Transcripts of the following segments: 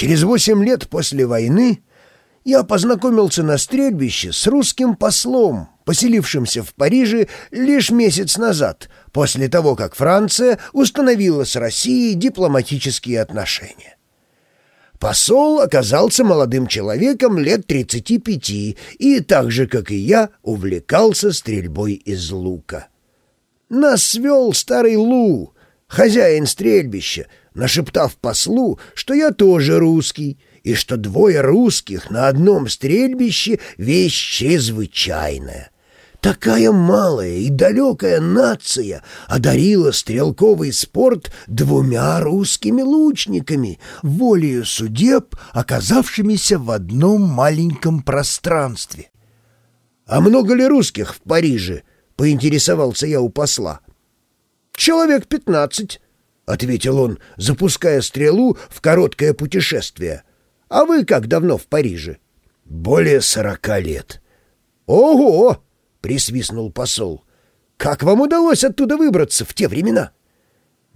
Через восемь лет после войны я познакомился на стрельбище с русским послом, поселившимся в Париже лишь месяц назад, после того, как Франция установила с Россией дипломатические отношения. Посол оказался молодым человеком лет 35 и, так же, как и я, увлекался стрельбой из лука. Нас свел старый Лу, хозяин стрельбища, нашептав послу, что я тоже русский, и что двое русских на одном стрельбище — вещь чрезвычайная. Такая малая и далекая нация одарила стрелковый спорт двумя русскими лучниками, волею судеб, оказавшимися в одном маленьком пространстве. «А много ли русских в Париже?» — поинтересовался я у посла. «Человек пятнадцать», — ответил он, запуская стрелу в короткое путешествие. «А вы как давно в Париже?» «Более сорока лет». «Ого!» — присвистнул посол. «Как вам удалось оттуда выбраться в те времена?»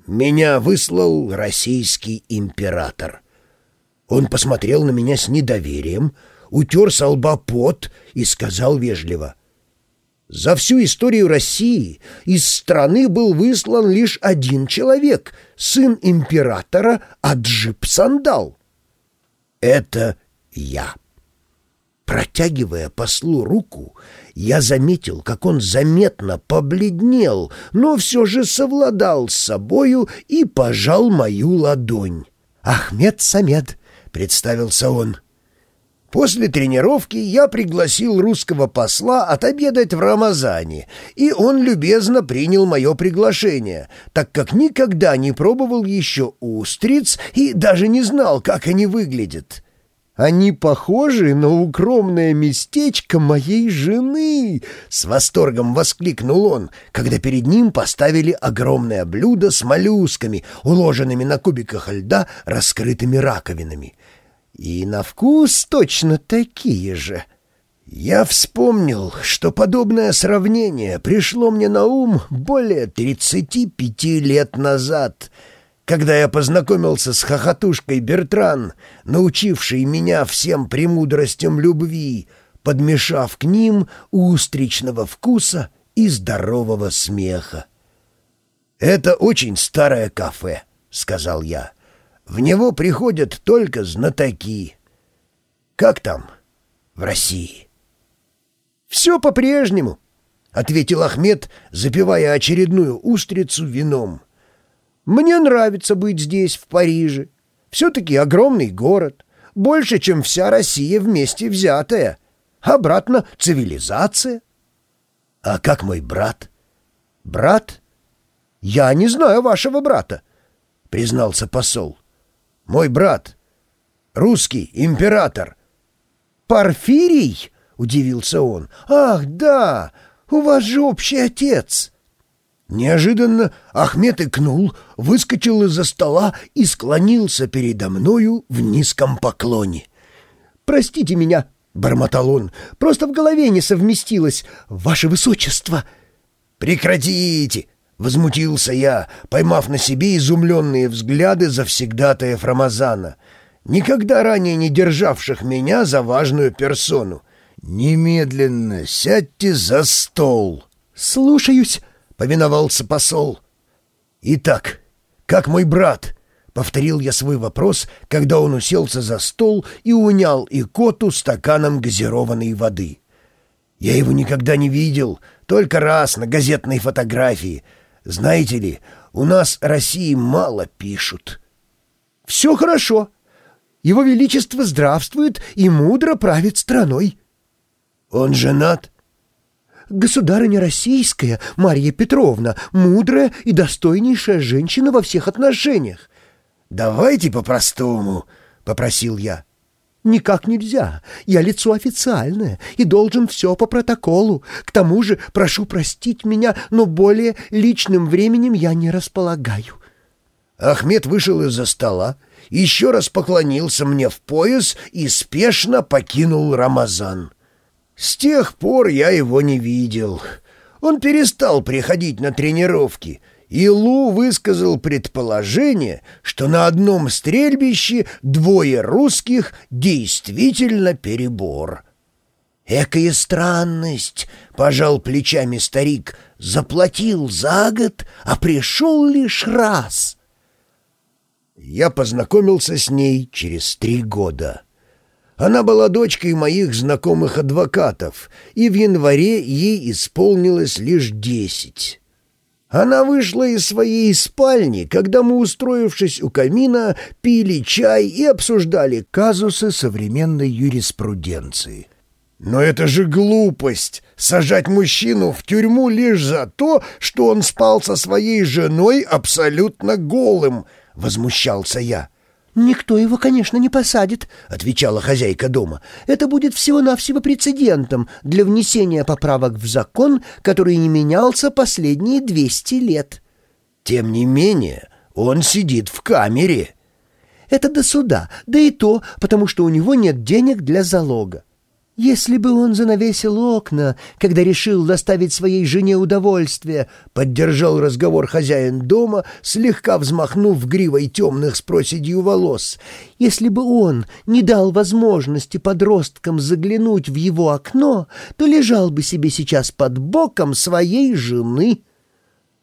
«Меня выслал российский император». Он посмотрел на меня с недоверием, утер со лба пот и сказал вежливо. «За всю историю России из страны был выслан лишь один человек, сын императора Аджип Сандал». «Это я». Протягивая послу руку, я заметил, как он заметно побледнел, но все же совладал с собою и пожал мою ладонь. «Ахмед Самед», — представился он. После тренировки я пригласил русского посла отобедать в Рамазане, и он любезно принял мое приглашение, так как никогда не пробовал еще устриц и даже не знал, как они выглядят. Они похожи на укромное местечко моей жены!» С восторгом воскликнул он, когда перед ним поставили огромное блюдо с моллюсками, уложенными на кубиках льда раскрытыми раковинами. И на вкус точно такие же. Я вспомнил, что подобное сравнение пришло мне на ум более 35 лет назад — когда я познакомился с хохотушкой Бертран, научившей меня всем премудростям любви, подмешав к ним устричного вкуса и здорового смеха. «Это очень старое кафе», — сказал я. «В него приходят только знатоки. Как там в России?» «Все по-прежнему», — ответил Ахмед, запивая очередную устрицу вином. Мне нравится быть здесь, в Париже. Все-таки огромный город, больше, чем вся Россия вместе взятая. Обратно цивилизация. А как мой брат? Брат? Я не знаю вашего брата, признался посол. Мой брат, русский император. Порфирий? Удивился он. Ах, да, у вас же общий отец. Неожиданно Ахмед икнул, выскочил из-за стола и склонился передо мною в низком поклоне. «Простите меня», — бормотал он, — «просто в голове не совместилось. Ваше Высочество!» «Прекратите!» — возмутился я, поймав на себе изумленные взгляды завсегдатаев Рамазана, никогда ранее не державших меня за важную персону. «Немедленно сядьте за стол!» «Слушаюсь!» — повиновался посол. «Итак, как мой брат?» — повторил я свой вопрос, когда он уселся за стол и унял икоту стаканом газированной воды. Я его никогда не видел, только раз на газетной фотографии. Знаете ли, у нас России мало пишут. «Все хорошо. Его Величество здравствует и мудро правит страной». «Он женат?» Государыня российская, Марья Петровна, мудрая и достойнейшая женщина во всех отношениях. «Давайте по-простому», — попросил я. «Никак нельзя. Я лицо официальное и должен все по протоколу. К тому же прошу простить меня, но более личным временем я не располагаю». Ахмед вышел из-за стола, еще раз поклонился мне в пояс и спешно покинул Рамазан. С тех пор я его не видел. Он перестал приходить на тренировки, и Лу высказал предположение, что на одном стрельбище двое русских действительно перебор. «Экая странность!» — пожал плечами старик. «Заплатил за год, а пришел лишь раз». Я познакомился с ней через три года. Она была дочкой моих знакомых адвокатов, и в январе ей исполнилось лишь десять. Она вышла из своей спальни, когда мы, устроившись у камина, пили чай и обсуждали казусы современной юриспруденции. Но это же глупость — сажать мужчину в тюрьму лишь за то, что он спал со своей женой абсолютно голым, — возмущался я. «Никто его, конечно, не посадит», — отвечала хозяйка дома. «Это будет всего-навсего прецедентом для внесения поправок в закон, который не менялся последние 200 лет». «Тем не менее, он сидит в камере». «Это до суда, да и то, потому что у него нет денег для залога. «Если бы он занавесил окна, когда решил доставить своей жене удовольствие», — поддержал разговор хозяин дома, слегка взмахнув гривой темных с проседью волос, «если бы он не дал возможности подросткам заглянуть в его окно, то лежал бы себе сейчас под боком своей жены».